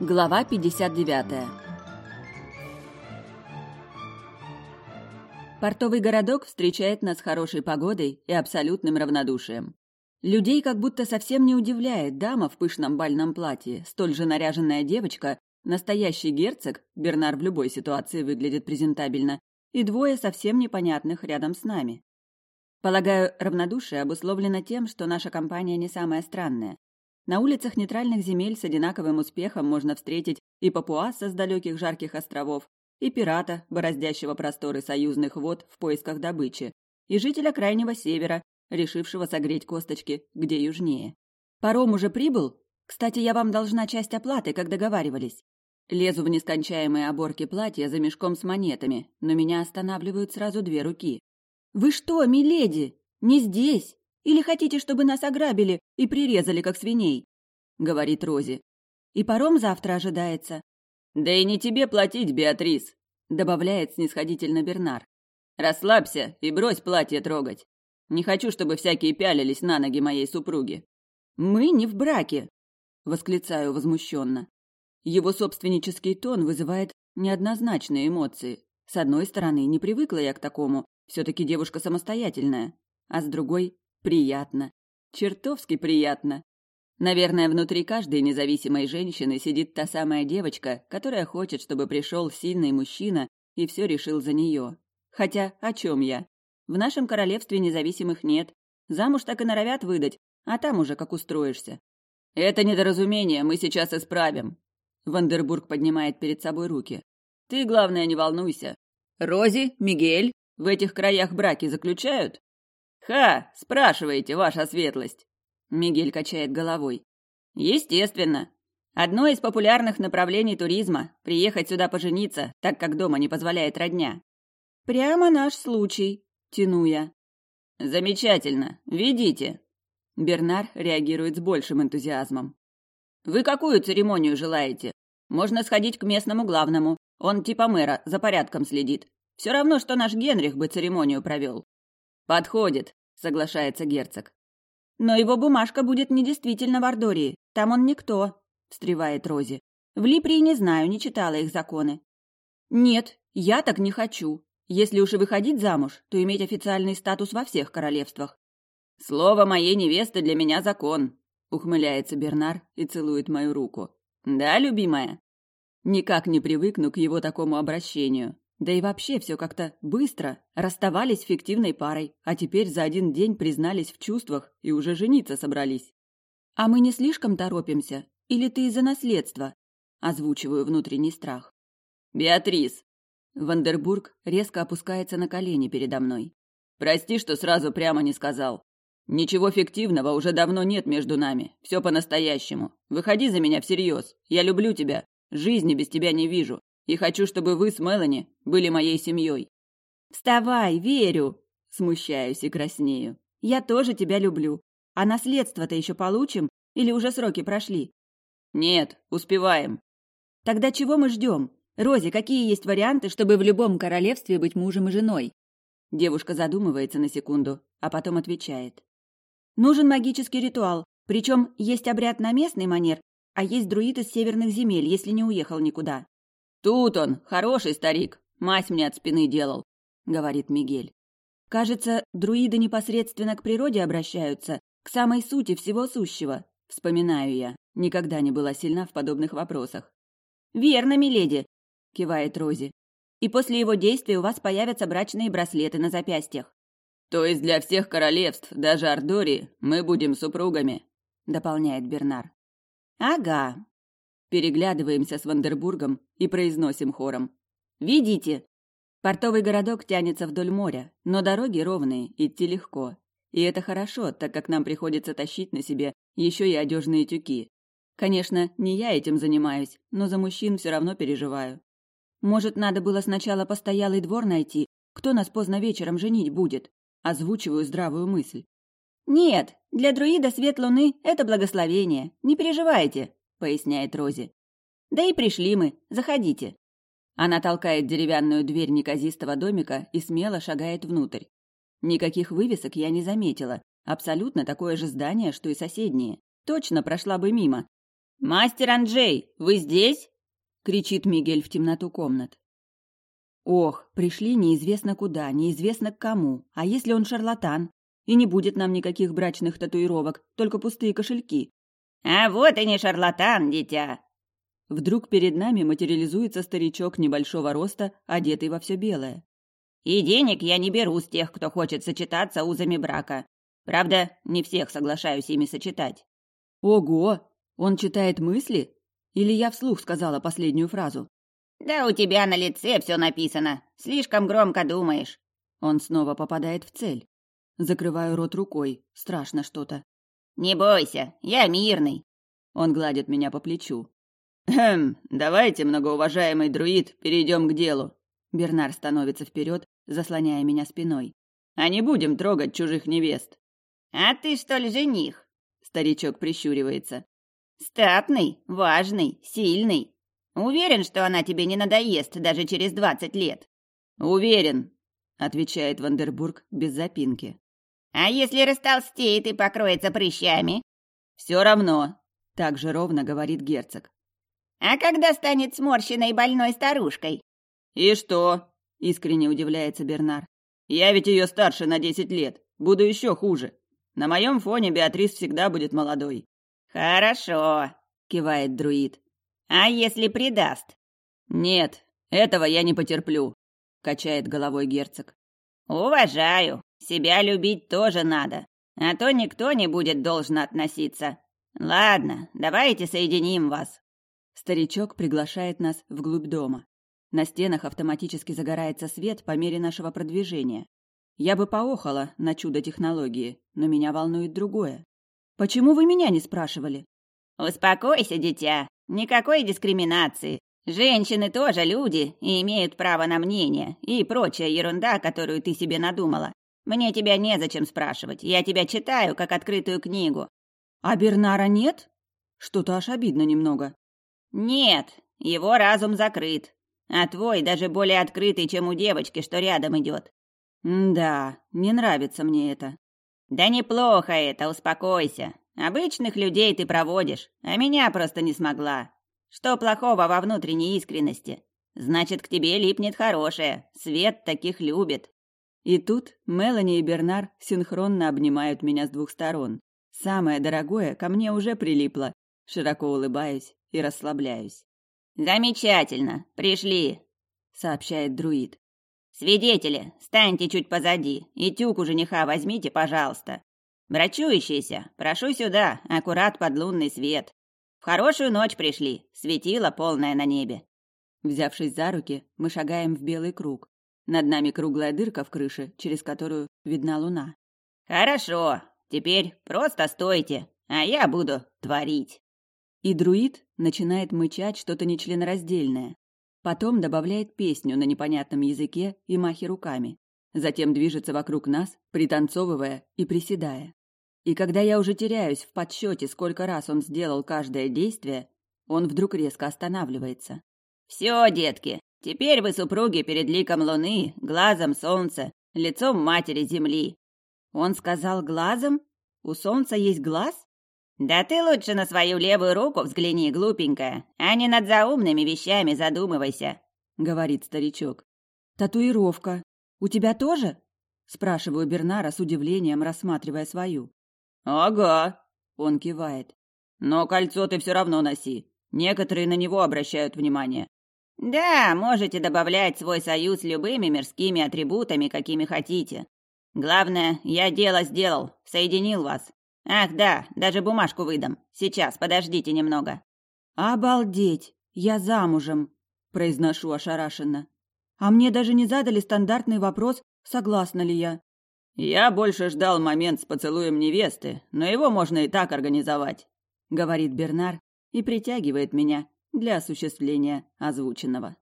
Глава 59. Портовый городок встречает нас хорошей погодой и абсолютным равнодушием. Людей как будто совсем не удивляет дама в пышном бальном платье, столь же наряженная девочка, настоящий герцог, Бернар в любой ситуации выглядит презентабельно, и двое совсем непонятных рядом с нами. Полагаю, равнодушие обусловлено тем, что наша компания не самая странная. На улицах нейтральных земель с одинаковым успехом можно встретить и папуаса с далеких жарких островов, и пирата, бороздящего просторы союзных вод в поисках добычи, и жителя Крайнего Севера, решившего согреть косточки где южнее. Паром уже прибыл? Кстати, я вам должна часть оплаты, как договаривались. Лезу в нескончаемые оборки платья за мешком с монетами, но меня останавливают сразу две руки. «Вы что, миледи? Не здесь!» Или хотите, чтобы нас ограбили и прирезали, как свиней?» — говорит Рози. «И паром завтра ожидается». «Да и не тебе платить, Беатрис», — добавляет снисходительно Бернар. «Расслабься и брось платье трогать. Не хочу, чтобы всякие пялились на ноги моей супруги». «Мы не в браке», — восклицаю возмущенно. Его собственнический тон вызывает неоднозначные эмоции. С одной стороны, не привыкла я к такому, все-таки девушка самостоятельная, а с другой Приятно. Чертовски приятно. Наверное, внутри каждой независимой женщины сидит та самая девочка, которая хочет, чтобы пришел сильный мужчина и все решил за нее. Хотя о чем я? В нашем королевстве независимых нет. Замуж так и норовят выдать, а там уже как устроишься. Это недоразумение мы сейчас исправим. Вандербург поднимает перед собой руки. Ты, главное, не волнуйся. Рози, Мигель, в этих краях браки заключают? «Ха! Спрашиваете, ваша светлость!» Мигель качает головой. «Естественно. Одно из популярных направлений туризма – приехать сюда пожениться, так как дома не позволяет родня». «Прямо наш случай», – тяну я. «Замечательно. Ведите». Бернар реагирует с большим энтузиазмом. «Вы какую церемонию желаете? Можно сходить к местному главному. Он типа мэра, за порядком следит. Все равно, что наш Генрих бы церемонию провел. «Подходит», — соглашается герцог. «Но его бумажка будет недействительна в Ардории. Там он никто», — встревает Рози. «В Липрии не знаю, не читала их законы». «Нет, я так не хочу. Если уж и выходить замуж, то иметь официальный статус во всех королевствах». «Слово моей невесты для меня закон», — ухмыляется Бернар и целует мою руку. «Да, любимая?» Никак не привыкну к его такому обращению. Да и вообще все как-то быстро. Расставались с фиктивной парой, а теперь за один день признались в чувствах и уже жениться собрались. «А мы не слишком торопимся? Или ты из-за наследства?» Озвучиваю внутренний страх. «Беатрис!» Вандербург резко опускается на колени передо мной. «Прости, что сразу прямо не сказал. Ничего фиктивного уже давно нет между нами. Все по-настоящему. Выходи за меня всерьез. Я люблю тебя. Жизни без тебя не вижу и хочу, чтобы вы с Мелани были моей семьей. Вставай, верю, смущаюсь и краснею. Я тоже тебя люблю. А наследство-то еще получим или уже сроки прошли? Нет, успеваем. Тогда чего мы ждем? Рози, какие есть варианты, чтобы в любом королевстве быть мужем и женой? Девушка задумывается на секунду, а потом отвечает. Нужен магический ритуал, причем есть обряд на местный манер, а есть друид из северных земель, если не уехал никуда. «Тут он, хороший старик, мать мне от спины делал», — говорит Мигель. «Кажется, друиды непосредственно к природе обращаются, к самой сути всего сущего», — вспоминаю я. Никогда не была сильна в подобных вопросах. «Верно, миледи», — кивает Рози. «И после его действия у вас появятся брачные браслеты на запястьях». «То есть для всех королевств, даже Ардории, мы будем супругами», — дополняет Бернар. «Ага», Переглядываемся с Вандербургом и произносим хором. «Видите?» Портовый городок тянется вдоль моря, но дороги ровные, идти легко. И это хорошо, так как нам приходится тащить на себе еще и одежные тюки. Конечно, не я этим занимаюсь, но за мужчин все равно переживаю. Может, надо было сначала постоялый двор найти, кто нас поздно вечером женить будет? Озвучиваю здравую мысль. Нет, для друида свет луны – это благословение, не переживайте поясняет Рози. Да и пришли мы. Заходите. Она толкает деревянную дверь неказистого домика и смело шагает внутрь. Никаких вывесок я не заметила. Абсолютно такое же здание, что и соседние. Точно прошла бы мимо. «Мастер Анджей, вы здесь?» — кричит Мигель в темноту комнат. Ох, пришли неизвестно куда, неизвестно к кому. А если он шарлатан? И не будет нам никаких брачных татуировок, только пустые кошельки. А вот и не шарлатан, дитя. Вдруг перед нами материализуется старичок небольшого роста, одетый во все белое. И денег я не беру с тех, кто хочет сочетаться узами брака. Правда, не всех соглашаюсь ими сочетать. Ого! Он читает мысли? Или я вслух сказала последнюю фразу? Да у тебя на лице все написано. Слишком громко думаешь. Он снова попадает в цель. Закрываю рот рукой. Страшно что-то. Не бойся, я мирный. Он гладит меня по плечу. Хм, давайте, многоуважаемый друид, перейдем к делу. Бернар становится вперед, заслоняя меня спиной. А не будем трогать чужих невест. А ты что ли жених? Старичок прищуривается. Статный, важный, сильный. Уверен, что она тебе не надоест даже через двадцать лет. Уверен, отвечает Вандербург без запинки. А если растолстеет и покроется прыщами? Все равно, так же ровно говорит герцог. А когда станет сморщенной больной старушкой? И что? Искренне удивляется Бернар. Я ведь ее старше на десять лет. Буду еще хуже. На моем фоне Беатрис всегда будет молодой. Хорошо, кивает друид. А если предаст? Нет, этого я не потерплю, качает головой герцог. Уважаю. Себя любить тоже надо, а то никто не будет должен относиться. Ладно, давайте соединим вас. Старичок приглашает нас вглубь дома. На стенах автоматически загорается свет по мере нашего продвижения. Я бы поохала на чудо технологии, но меня волнует другое. Почему вы меня не спрашивали? Успокойся, дитя. Никакой дискриминации. Женщины тоже люди и имеют право на мнение и прочая ерунда, которую ты себе надумала. Мне тебя незачем спрашивать. Я тебя читаю, как открытую книгу. А Бернара нет? Что-то аж обидно немного. Нет, его разум закрыт. А твой даже более открытый, чем у девочки, что рядом идет. Да, не нравится мне это. Да неплохо это, успокойся. Обычных людей ты проводишь, а меня просто не смогла. Что плохого во внутренней искренности? Значит, к тебе липнет хорошее. Свет таких любит. И тут Мелани и Бернар синхронно обнимают меня с двух сторон. Самое дорогое ко мне уже прилипло. Широко улыбаюсь и расслабляюсь. «Замечательно! Пришли!» — сообщает друид. «Свидетели, станьте чуть позади, и тюк у жениха возьмите, пожалуйста. Брачующиеся, прошу сюда, аккурат под лунный свет. В хорошую ночь пришли, светило полное на небе. Взявшись за руки, мы шагаем в белый круг. Над нами круглая дырка в крыше, через которую видна луна. Хорошо, теперь просто стойте, а я буду творить. И друид начинает мычать что-то нечленораздельное. Потом добавляет песню на непонятном языке и махи руками. Затем движется вокруг нас, пританцовывая и приседая. И когда я уже теряюсь в подсчете, сколько раз он сделал каждое действие, он вдруг резко останавливается. «Все, детки, теперь вы супруги перед ликом луны, глазом солнца, лицом матери земли». Он сказал глазом? У солнца есть глаз? Да ты лучше на свою левую руку взгляни, глупенькая, а не над заумными вещами задумывайся, говорит старичок. Татуировка. У тебя тоже? спрашиваю Бернара с удивлением, рассматривая свою. «Ага», — он кивает. «Но кольцо ты все равно носи. Некоторые на него обращают внимание». «Да, можете добавлять свой союз любыми мирскими атрибутами, какими хотите. Главное, я дело сделал, соединил вас. Ах да, даже бумажку выдам. Сейчас, подождите немного». «Обалдеть! Я замужем!» – произношу ошарашенно. «А мне даже не задали стандартный вопрос, согласна ли я». «Я больше ждал момент с поцелуем невесты, но его можно и так организовать», — говорит Бернар и притягивает меня для осуществления озвученного.